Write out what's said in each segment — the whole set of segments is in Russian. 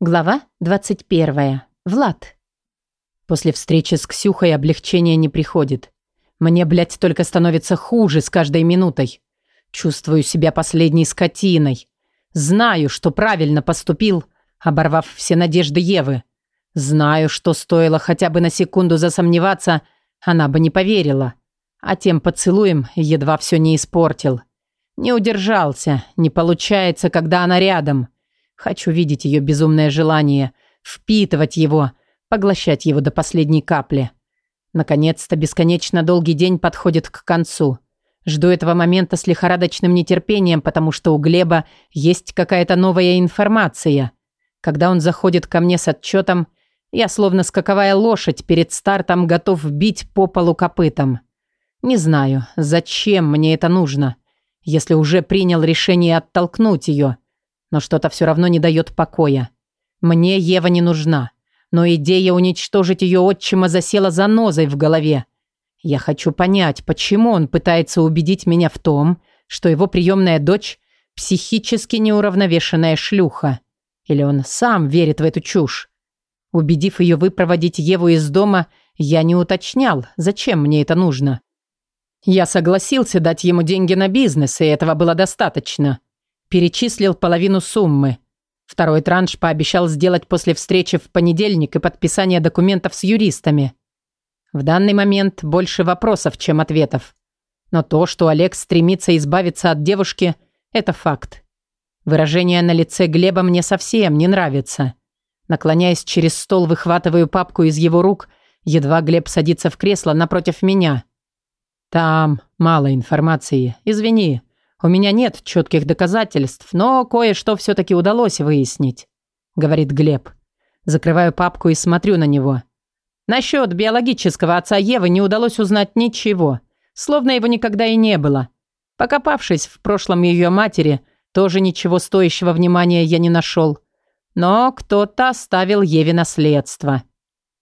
Глава 21. Влад. После встречи с Ксюхой облегчение не приходит. Мне, блядь, только становится хуже с каждой минутой. Чувствую себя последней скотиной. Знаю, что правильно поступил, оборвав все надежды Евы. Знаю, что стоило хотя бы на секунду засомневаться, она бы не поверила. А тем поцелуем едва все не испортил. Не удержался, не получается, когда она рядом – Хочу видеть ее безумное желание, впитывать его, поглощать его до последней капли. Наконец-то бесконечно долгий день подходит к концу. Жду этого момента с лихорадочным нетерпением, потому что у Глеба есть какая-то новая информация. Когда он заходит ко мне с отчетом, я словно скаковая лошадь перед стартом готов бить по полу копытом. Не знаю, зачем мне это нужно, если уже принял решение оттолкнуть ее – но что-то все равно не дает покоя. Мне Ева не нужна. Но идея уничтожить ее отчима засела занозой в голове. Я хочу понять, почему он пытается убедить меня в том, что его приемная дочь – психически неуравновешенная шлюха. Или он сам верит в эту чушь. Убедив ее выпроводить Еву из дома, я не уточнял, зачем мне это нужно. Я согласился дать ему деньги на бизнес, и этого было достаточно перечислил половину суммы. Второй транш пообещал сделать после встречи в понедельник и подписания документов с юристами. В данный момент больше вопросов, чем ответов. Но то, что Олег стремится избавиться от девушки, это факт. Выражение на лице Глеба мне совсем не нравится. Наклоняясь через стол, выхватываю папку из его рук, едва Глеб садится в кресло напротив меня. Там мало информации, извини. У меня нет четких доказательств, но кое-что все-таки удалось выяснить», — говорит Глеб. Закрываю папку и смотрю на него. Насчет биологического отца Евы не удалось узнать ничего, словно его никогда и не было. Покопавшись в прошлом ее матери, тоже ничего стоящего внимания я не нашел. Но кто-то оставил Еве наследство.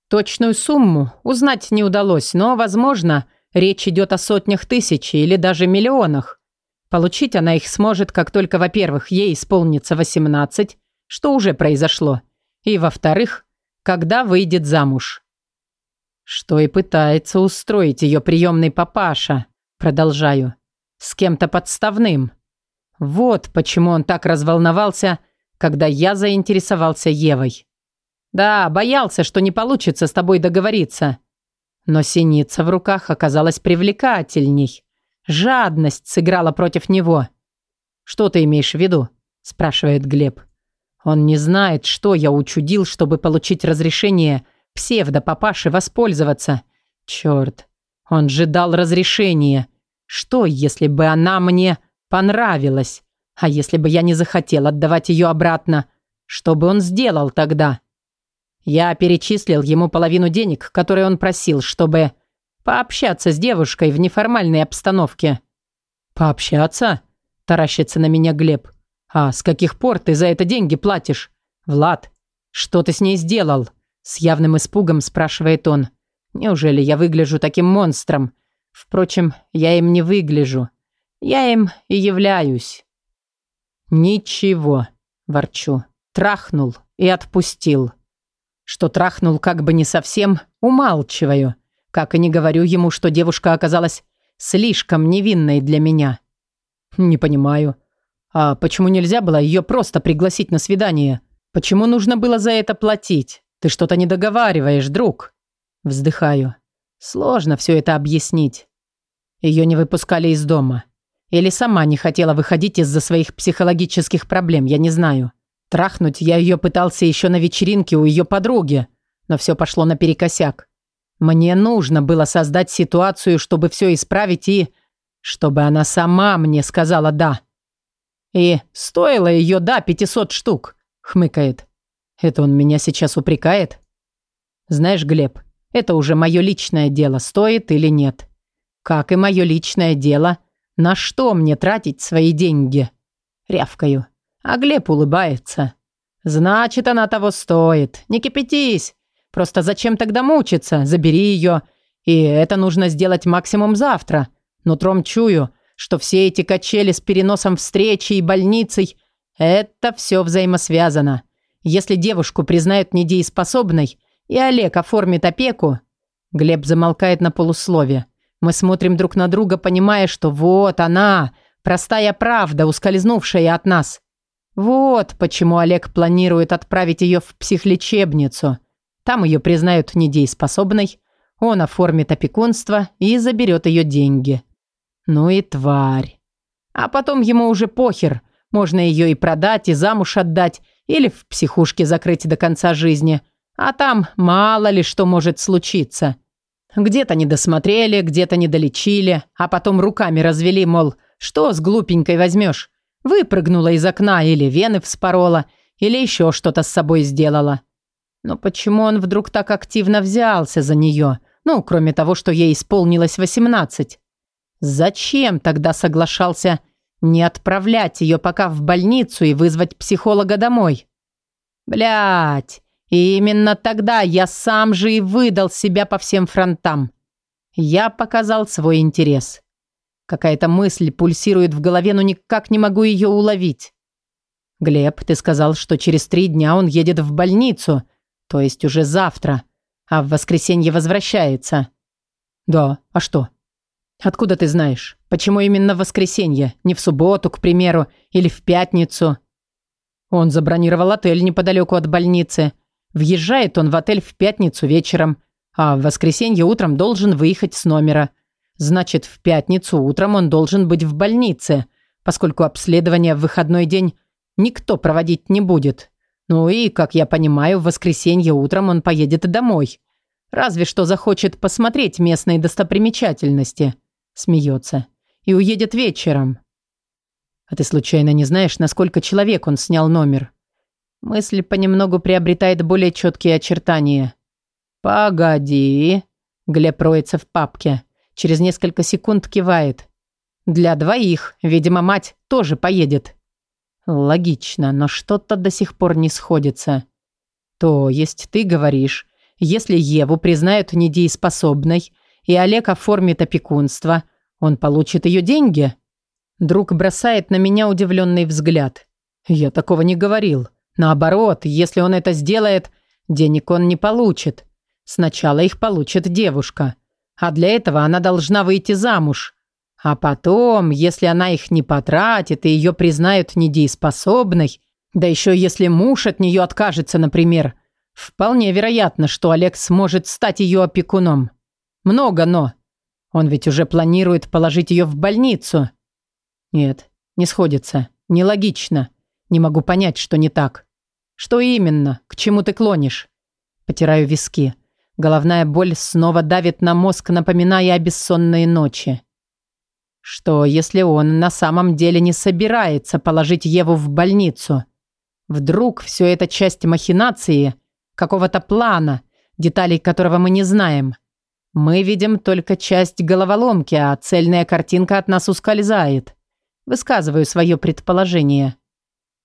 Точную сумму узнать не удалось, но, возможно, речь идет о сотнях тысяч или даже миллионах. Получить она их сможет, как только, во-первых, ей исполнится 18, что уже произошло, и, во-вторых, когда выйдет замуж. Что и пытается устроить ее приемный папаша, продолжаю, с кем-то подставным. Вот почему он так разволновался, когда я заинтересовался Евой. Да, боялся, что не получится с тобой договориться. Но синица в руках оказалась привлекательней. Жадность сыграла против него. «Что ты имеешь в виду?» – спрашивает Глеб. Он не знает, что я учудил, чтобы получить разрешение псевдо-папаши воспользоваться. Черт, он же дал разрешение. Что, если бы она мне понравилась? А если бы я не захотел отдавать ее обратно? Что бы он сделал тогда? Я перечислил ему половину денег, которые он просил, чтобы Пообщаться с девушкой в неформальной обстановке». «Пообщаться?» – таращится на меня Глеб. «А с каких пор ты за это деньги платишь? Влад, что ты с ней сделал?» С явным испугом спрашивает он. «Неужели я выгляжу таким монстром? Впрочем, я им не выгляжу. Я им и являюсь». «Ничего», – ворчу. «Трахнул и отпустил». Что трахнул как бы не совсем, умалчиваю – как и не говорю ему, что девушка оказалась слишком невинной для меня. Не понимаю. А почему нельзя было ее просто пригласить на свидание? Почему нужно было за это платить? Ты что-то не договариваешь, друг. Вздыхаю. Сложно все это объяснить. Ее не выпускали из дома. Или сама не хотела выходить из-за своих психологических проблем, я не знаю. Трахнуть я ее пытался еще на вечеринке у ее подруги, но все пошло наперекосяк. Мне нужно было создать ситуацию, чтобы все исправить и... Чтобы она сама мне сказала «да». И стоило ее «да» 500 штук, хмыкает. Это он меня сейчас упрекает? Знаешь, Глеб, это уже мое личное дело, стоит или нет. Как и мое личное дело, на что мне тратить свои деньги? Рявкаю. А Глеб улыбается. Значит, она того стоит. Не кипятись. Просто зачем тогда мучиться? Забери ее. И это нужно сделать максимум завтра. Нутром чую, что все эти качели с переносом встречи и больницей – это все взаимосвязано. Если девушку признают недееспособной, и Олег оформит опеку… Глеб замолкает на полуслове. Мы смотрим друг на друга, понимая, что вот она, простая правда, ускользнувшая от нас. Вот почему Олег планирует отправить ее в психлечебницу – там ее признают недееспособной, он оформит опекунство и заберет ее деньги. Ну и тварь. А потом ему уже похер, можно ее и продать, и замуж отдать, или в психушке закрыть до конца жизни. А там мало ли что может случиться. Где-то не досмотрели, где-то не долечили, а потом руками развели, мол, что с глупенькой возьмешь? Выпрыгнула из окна или вены вспорола, или еще что-то с собой сделала. Но почему он вдруг так активно взялся за нее? Ну, кроме того, что ей исполнилось 18. Зачем тогда соглашался не отправлять ее пока в больницу и вызвать психолога домой? Блять, И именно тогда я сам же и выдал себя по всем фронтам. Я показал свой интерес. Какая-то мысль пульсирует в голове, но никак не могу ее уловить. «Глеб, ты сказал, что через три дня он едет в больницу», то есть уже завтра. А в воскресенье возвращается. Да, а что? Откуда ты знаешь? Почему именно в воскресенье? Не в субботу, к примеру, или в пятницу? Он забронировал отель неподалеку от больницы. Въезжает он в отель в пятницу вечером, а в воскресенье утром должен выехать с номера. Значит, в пятницу утром он должен быть в больнице, поскольку обследование в выходной день никто проводить не будет. Ну и, как я понимаю, в воскресенье утром он поедет домой. Разве что захочет посмотреть местные достопримечательности. Смеется. И уедет вечером. А ты случайно не знаешь, на сколько человек он снял номер? Мысль понемногу приобретает более четкие очертания. «Погоди». Глеб роется в папке. Через несколько секунд кивает. «Для двоих. Видимо, мать тоже поедет». Логично, но что-то до сих пор не сходится. То есть ты говоришь, если Еву признают недееспособной, и Олег оформит опекунство, он получит ее деньги? Друг бросает на меня удивленный взгляд. Я такого не говорил. Наоборот, если он это сделает, денег он не получит. Сначала их получит девушка. А для этого она должна выйти замуж. А потом, если она их не потратит и ее признают недееспособной, да еще если муж от нее откажется, например, вполне вероятно, что Олег сможет стать ее опекуном. Много «но». Он ведь уже планирует положить ее в больницу. Нет, не сходится. Нелогично. Не могу понять, что не так. Что именно? К чему ты клонишь? Потираю виски. Головная боль снова давит на мозг, напоминая о бессонные ночи. Что, если он на самом деле не собирается положить Еву в больницу? Вдруг все это часть махинации, какого-то плана, деталей которого мы не знаем. Мы видим только часть головоломки, а цельная картинка от нас ускользает. Высказываю свое предположение.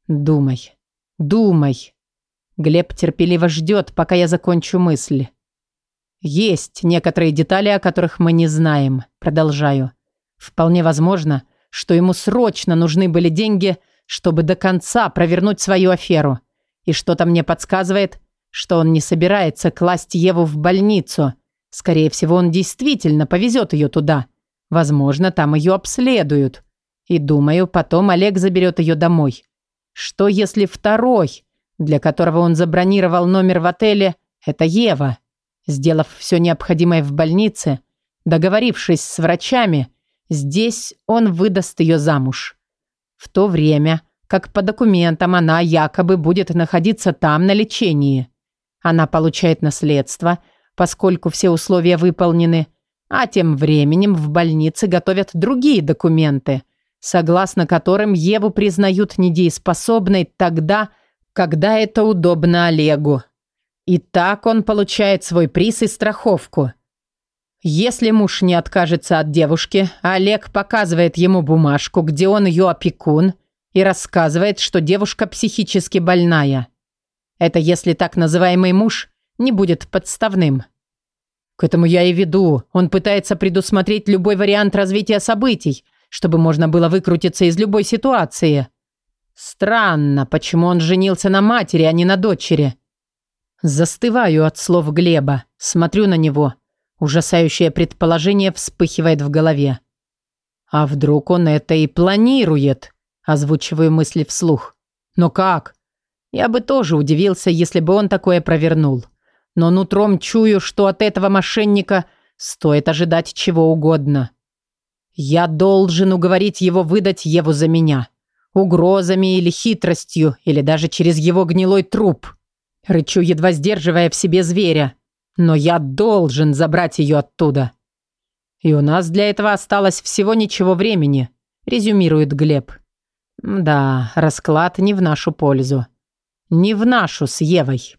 Думай, думай. Глеб терпеливо ждет, пока я закончу мысль. Есть некоторые детали, о которых мы не знаем. Продолжаю. Вполне возможно, что ему срочно нужны были деньги, чтобы до конца провернуть свою аферу. И что-то мне подсказывает, что он не собирается класть Еву в больницу. Скорее всего, он действительно повезет ее туда. Возможно, там ее обследуют. И думаю, потом Олег заберет ее домой. Что если второй, для которого он забронировал номер в отеле, это Ева? Сделав все необходимое в больнице, договорившись с врачами – Здесь он выдаст ее замуж. В то время, как по документам она якобы будет находиться там на лечении. Она получает наследство, поскольку все условия выполнены, а тем временем в больнице готовят другие документы, согласно которым Еву признают недееспособной тогда, когда это удобно Олегу. И так он получает свой приз и страховку – если муж не откажется от девушки, Олег показывает ему бумажку, где он ее опекун, и рассказывает, что девушка психически больная. Это если так называемый муж не будет подставным. К этому я и веду. Он пытается предусмотреть любой вариант развития событий, чтобы можно было выкрутиться из любой ситуации. Странно, почему он женился на матери, а не на дочери. Застываю от слов Глеба, смотрю на него – Ужасающее предположение вспыхивает в голове. «А вдруг он это и планирует?» – озвучиваю мысли вслух. «Но как?» Я бы тоже удивился, если бы он такое провернул. Но нутром чую, что от этого мошенника стоит ожидать чего угодно. Я должен уговорить его выдать Еву за меня. Угрозами или хитростью, или даже через его гнилой труп. Рычу, едва сдерживая в себе зверя. Но я должен забрать ее оттуда. И у нас для этого осталось всего ничего времени, резюмирует Глеб. Да, расклад не в нашу пользу. Не в нашу с Евой.